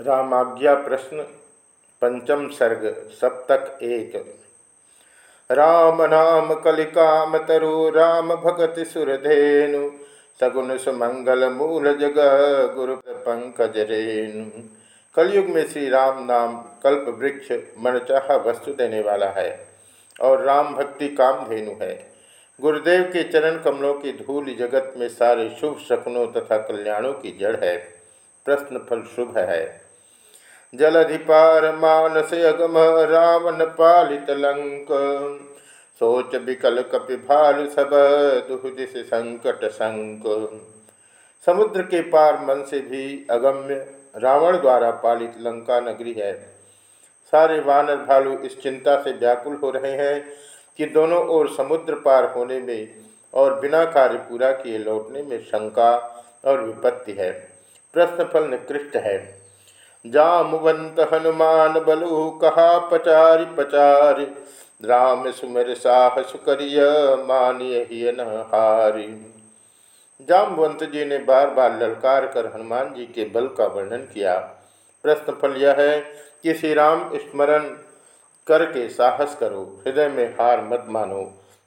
रामाज्ञा प्रश्न, पंचम सर्ग, सप्तक एक। राम नाम कलिकाम तरु राम भगति सुरधेनु सगुन सुमंगल मूल जग, गुरु पंकज रेणु। कलयुग में श्री राम नाम कल्प वृक्ष मनचाह वस्तु देने वाला है और राम भक्ति काम धेनु है। गुरुदेव के चरण कमलों की धूल जगत में सारे शुभ शकुनों तथा कल्याणों की जड़ है। प्रश्न फल शुभ है। जलधिपार मानस अगम रावण पालित लंक। सोच विकल कपि भालु सब दुहदिश संकट संक समुद्र के पार मन से भी अगम्य रावण द्वारा पालित लंका नगरी है। सारे वानर भालू इस चिंता से व्याकुल हो रहे हैं कि दोनों ओर समुद्र पार होने में और बिना कार्य पूरा किए लौटने में शंका और विपत्ति है। प्रश्नफल निकृष्ट है। जामवंत हनुमान बलु, कहा पचारि पचारि। राम सुमर साहस करिय, मानिय हारि। जामवंत जी ने बार बार ललकार कर हनुमान जी के बल का वर्णन किया। प्रश्न फल यह है कि श्री राम स्मरण करके साहस करो, हृदय में हार मत मानो,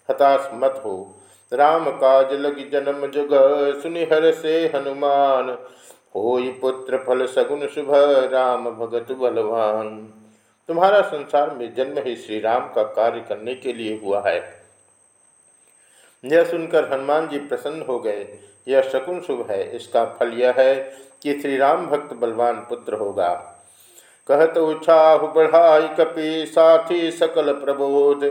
हताश मत हो। राम काज लगी जन्म जुग सुनिहर से हनुमान। होई पुत्र फल सगुन शुभ, राम भगत बलवान। तुम्हारा संसार में जन्म ही श्री राम का कार्य करने के लिए हुआ है। यह सुनकर हनुमान जी प्रसन्न हो गए। यह शकुन शुभ है। इसका फल यह है कि श्री राम भक्त बलवान पुत्र होगा। कहत उछाहु बढ़ाई कपि साथी सकल प्रबोध।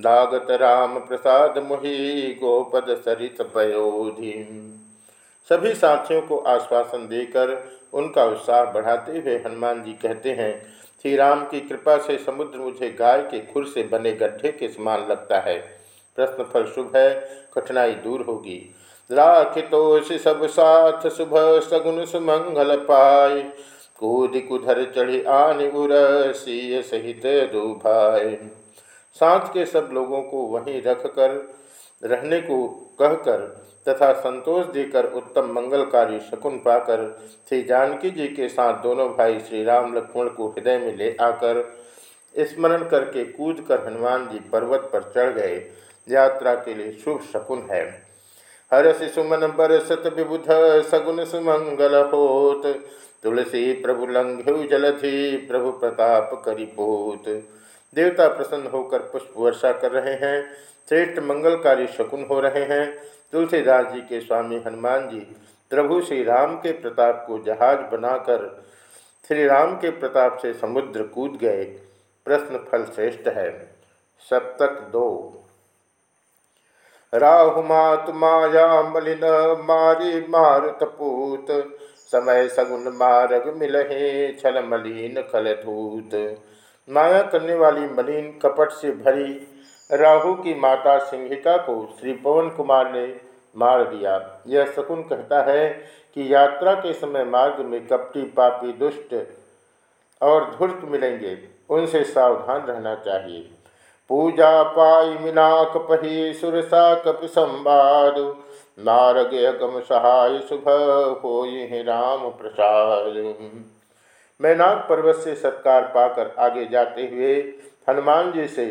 दागत राम प्रसाद मुहि गोपद सरित पयोधि सभी साथियों को आश्वासन देकर उनका उत्साह बढ़ाते हुए हनुमान जी कहते हैं श्री राम की कृपा से समुद्र मुझे गाय के खुर से बने गड्ढे के समान लगता है। प्रश्न फल शुभ है, कठिनाई दूर होगी। राखितोष सब साथ शुभ सगुन सुमंगल पाए। कूद कुधर चढ़ी आन सहित दो भाई साथ के सब लोगों को वहीं रख कर रहने को कहकर तथा संतोष देकर उत्तम मंगलकारी शकुन पाकर श्री जानकी जी के साथ दोनों भाई श्री राम लक्ष्मण को हृदय में ले आकर स्मरण करके कूद कर हनुमान जी पर्वत पर चढ़ गए। यात्रा के लिए शुभ शकुन है। हर सुमन बरसत विबुध सगुन सुमंगल होत। तुलसी प्रभु लंघ्यु जलधि प्रभु प्रताप करिपोत। देवता प्रसन्न होकर पुष्प वर्षा कर रहे हैं, श्रेष्ठ मंगलकारी शकुन हो रहे हैं। तुलसीदास जी के स्वामी हनुमान जी प्रभु श्री राम के प्रताप को जहाज़ बनाकर श्री राम के प्रताप से समुद्र कूद गए। प्रश्न फल श्रेष्ठ है। सप्तक दो। राहु मात माया मलिन मारी मार तपूत समय सगुन मारग मिलहे छल मलिन खलधूत माया करने वाली मलिन कपट से भरी राहु की माता सिंहिका को श्री पवन कुमार ने मार दिया। यह शकुन कहता है कि यात्रा के समय मार्ग में कपटी पापी दुष्ट और धूर्त मिलेंगे। उनसे सावधान रहना चाहिए। पूजा पाई मिनाक पही सुरसा कपि संवाद। नारग अगम सहाय शुभ हो राम प्रसाद। मैनाक पर्वत से सत्कार पाकर आगे जाते हुए हनुमान जी से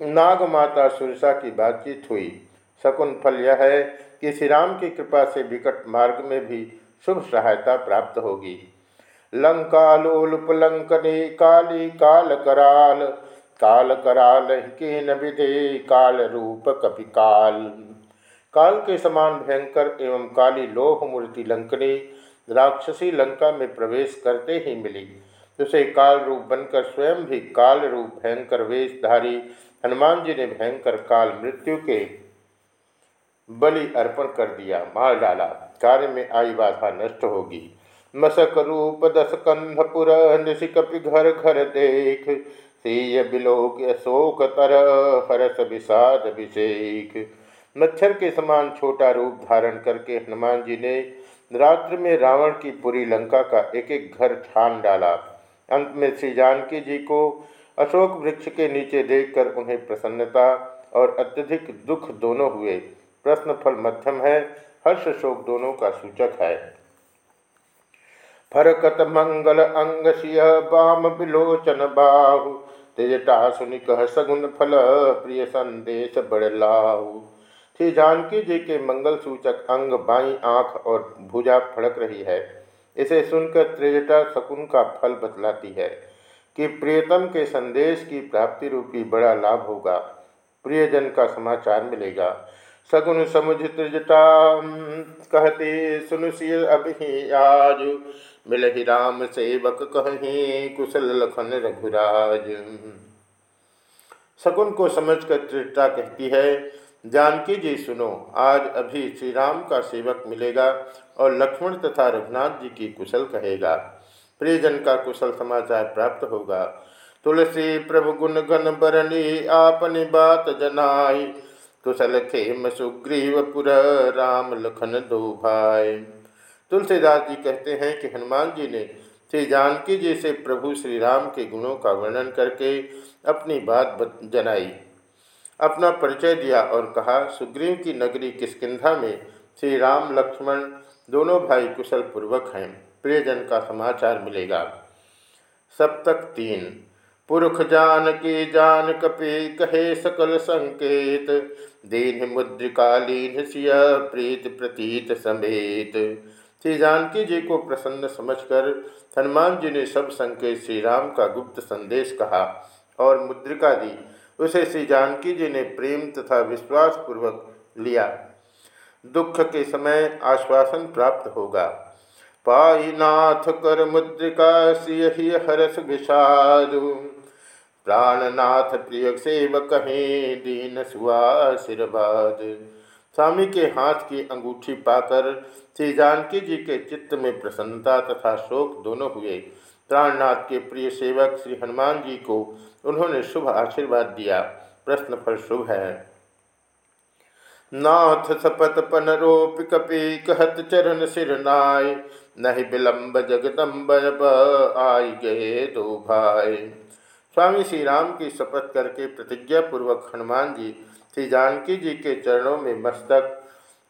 नाग माता सुरसा की बातचीत हुई। शकुन फल यह है कि श्री राम की कृपा से विकट मार्ग में भी शुभ सहायता प्राप्त होगी। लंकालोलुपलंकने काली काल कराल काल कराल के न काल रूप कपि काल काल के समान भयंकर एवं काली लोह मूर्ति लंकनी राक्षसी लंका में प्रवेश करते ही मिली। उसे काल रूप बनकर स्वयं भी काल रूप भयंकर वेशधारी, हनुमान जी ने भयंकर काल मृत्यु के बलि अर्पण कर दिया। मार डाला कार्य में आई बाधा नष्ट होगी। मसक रूप दस कंधपुर घर घर देख। सीय बिलोक अशोक तर, हरस विषाद अभिषेक मच्छर के समान छोटा रूप धारण करके हनुमान जी ने रात्र में रावण की पूरी लंका का एक एक घर छान डाला। अंत में श्री जानकी जी को अशोक वृक्ष के नीचे देखकर उन्हें प्रसन्नता और अत्यधिक दुख दोनों हुए। प्रश्न फल मध्यम है, हर्ष शोक दोनों का सूचक है। फरकत मंगल अंग बाम विलोचन बाहु तेजटा सुनिक सगुन फल प्रिय संदेश बड़लाहु श्री जानकी जी के मंगल सूचक अंग बाई आँख और भुजा फड़क रही है। इसे सुनकर त्रिजटा शकुन का फल बतलाती है कि प्रियतम के संदेश की प्राप्ति रूपी बड़ा लाभ होगा। प्रियजन का समाचार मिलेगा। सगुन समुझ त्रिजटा कहते सुनुषिय अभी आज। मिल ही राम सेवक कहीं कुशल लखन रघुराज। सगुन को समझकर त्रिजटा कहती है जानकी जी सुनो, आज अभी श्री राम का सेवक मिलेगा और लक्ष्मण तथा रघुनाथ जी की कुशल कहेगा। प्रियजन का कुशल समाचार प्राप्त होगा। तुलसी प्रभु गुण गण बरनी आपनी बात जनाई। कुशल खेम सुग्रीव पुर राम लखन दो भाई। तुलसीदास जी कहते हैं कि हनुमान जी ने श्री जानकी जी से प्रभु श्री राम के गुणों का वर्णन करके अपनी बात जनाई। अपना परिचय दिया और कहा, सुग्रीव की नगरी किसकिधा में? श्री राम, लक्ष्मण, दोनों भाई कुशल पूर्वक हैं। प्रियजन का समाचार मिलेगा। सप्तक तीन। पुरख जान की जान कपि कहे सकल संकेत। दीन मुद्रिकालीन सिय प्रीत प्रतीत समेत। श्री जानकी जी को प्रसन्न समझकर हनुमान जी ने सब संकेत श्री राम का गुप्त संदेश कहा और मुद्रिका दी उसे श्री जानकी जी ने प्रेम तथा विश्वास पूर्वक लिया। दुख के समय आश्वासन प्राप्त होगा। पाई नाथ कर मुद्रिका सियहि हरस विषाद। प्राणनाथ प्रिय सेवक कहें दीन सुआशीर्वाद स्वामी के हाथ की अंगूठी पाकर श्री जानकी जी के चित्त में प्रसन्नता तथा शोक दोनों हुए। प्राणनाथ के प्रिय सेवक श्री हनुमान जी को उन्होंने शुभ आशीर्वाद दिया। प्रश्न फल शुभ है। नाथ सपत पनरोप कपि कहत चरण सिर नाय, नहीं विलम्ब जगदम्ब आई गए दो भाई। स्वामी श्री राम की शपथ करके प्रतिज्ञा पूर्वक हनुमान जी श्री जानकी जी के चरणों में मस्तक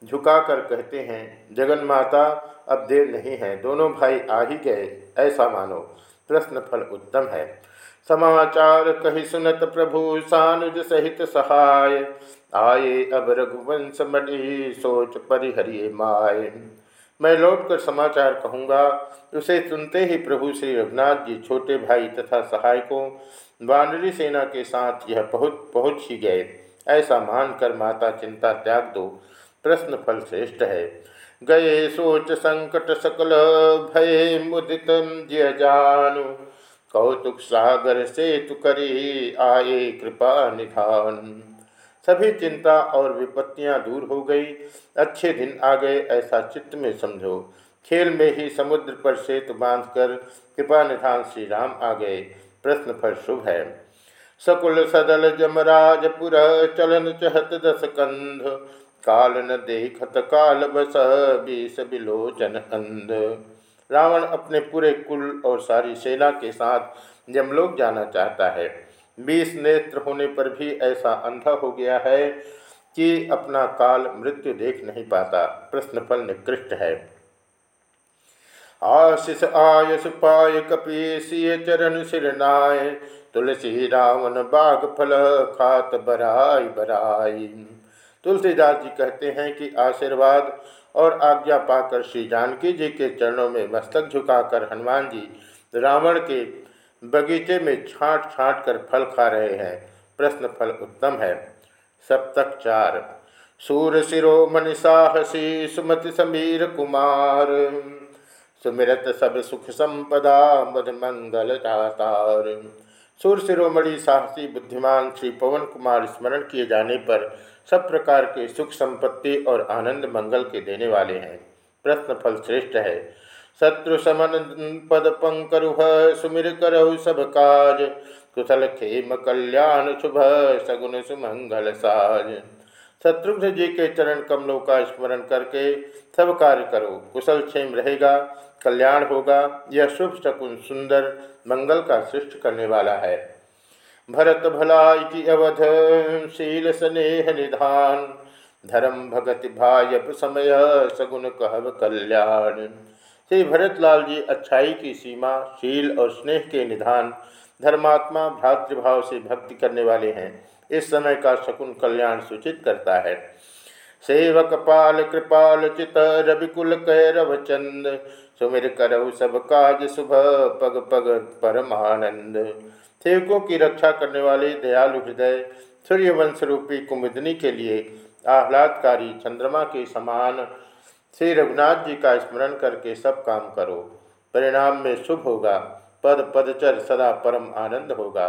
झुकाकर कहते हैं जगन माता अब देर नहीं है। दोनों भाई आ ही गए। ऐसा मानो। प्रश्न फल उत्तम है। समाचार कही सुनत प्रभु सानुज सहित सहाय। आए अब रघुवंश मणि, सोच परिहरिये माए। मैं लौटकर समाचार कहूँगा। उसे सुनते ही प्रभु श्री रघुनाथ जी छोटे भाई तथा सहायकों, वानरी सेना के साथ यह पहुँच पहुँच ही गए। ऐसा मानकर माता चिंता त्याग दो। प्रश्न फल श्रेष्ठ है। गए सोच संकट सकल भय मुदित जानु कौतुक सागर से तु करी आए कृपा निधान। सभी चिंता और विपत्तियाँ दूर हो गई। अच्छे दिन आ गए, ऐसा चित्त में समझो। खेल में ही समुद्र पर सेतु बांधकर कृपा निधान श्री राम आ गए। प्रश्न पर शुभ है। सकुल सदल जमराजपुर, चलन चहत दस कंध। काल न देखत काल बस बीस बिलोचन अंध। रावण अपने पूरे कुल और सारी सेना के साथ जमलोक जाना चाहता है। बीस नेत्र होने पर भी ऐसा अंधा हो गया है कि अपना काल मृत्यु देख नहीं पाता। प्रश्नफल निकृष्ट है। आशिष आयस पाय कपीसीय चरण सिरनाय तुलसी रावण बाघ फल खात बराई बराई तुलसीदास जी कहते हैं कि आशीर्वाद और आज्ञा पाकर श्री जानकी जी के चरणों में मस्तक झुकाकर हनुमान जी रावण के बगीचे में छांट छांट कर फल खा रहे हैं। प्रश्न फल उत्तम है। सप्तक चार। सूर शिरोमणि साहसी सुमति समीर कुमार। सुमिरत सब सुख संपदा मद मंगल दातार। सूर शिरोमणि साहसी बुद्धिमान श्री पवन कुमार स्मरण किए जाने पर सब प्रकार के सुख संपत्ति और आनंद मंगल के देने वाले हैं। प्रश्न फल श्रेष्ठ है। शत्रु समन पद पंकरुह, सुमिर करहु सब काज। कुशल खेम कल्याण शुभ सगुन सुमंगल साज। शत्रुघ्न जी के चरण कमलों का स्मरण करके सब कार्य करो। कुशल क्षेम रहेगा, कल्याण होगा। यह शुभ शकुन सुंदर मंगल का सृष्ट करने वाला है। भरत भलाई की अवध, शील स्नेह निधान। धर्म भगति भाजप समय सगुन कहब कल्याण। श्री भरतलाल जी, अच्छाई की सीमा, शील और स्नेह के निधान धर्मात्मा भ्रातृभाव से भक्ति करने वाले हैं। इस समय का शकुन कल्याण सूचित करता है। सेवक पाल, कृपाल, चित, रविकुल, कैरव, चंद। सुमिर करव सब काज सुबह पग पग परमानंद। सेवकों की रक्षा करने वाले दयालु हृदय, सूर्यवंश रूपी कुमुदनी के लिए आह्लादकारी चंद्रमा के समान श्री रघुनाथ जी का स्मरण करके सब काम करो। परिणाम में शुभ होगा, पद पदचर सदा परम आनंद होगा।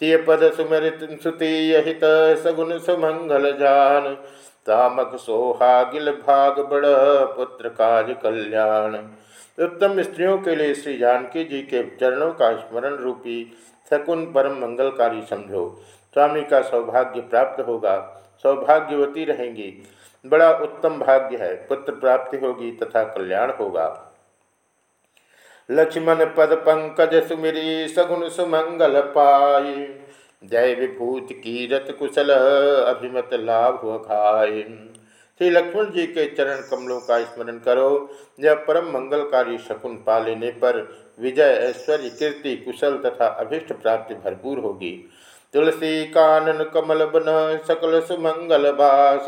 सिय पद सुमरित सुति यहित सगुन सुमंगल जान, तामक सोहागिल भाग बड़ पुत्र काज कल्याण। उत्तम स्त्रियों के लिए श्री जानकी जी के चरणों का स्मरण रूपी शकुन परम मंगलकारी समझो। स्वामी का सौभाग्य प्राप्त होगा। सौभाग्यवती रहेंगी। बड़ा उत्तम भाग्य है। पुत्र प्राप्ति होगी तथा कल्याण होगा। लक्ष्मण पद पंकज सुमिरी सगुन सुमंगल पाई जय विभूत कीरत कुशल अभिमत लाभ खाए। श्री लक्ष्मण जी के चरण कमलों का स्मरण करो। यह परम मंगलकारी शकुन पा लेने पर विजय, ऐश्वर्य, कीर्ति, कुशल तथा अभिष्ट प्राप्ति भरपूर होगी। तुलसी, कानन, कमल बन, सकल सुमंगल बास।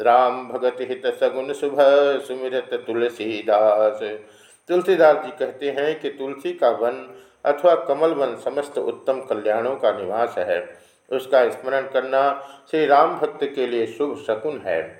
राम भगत हित सगुन शुभ, सुमिरत तुलसीदास। तुलसीदास जी कहते हैं कि तुलसी का वन अथवा कमल वन समस्त उत्तम कल्याणों का निवास है। उसका स्मरण करना श्री राम भक्त के लिए शुभ शकुन है।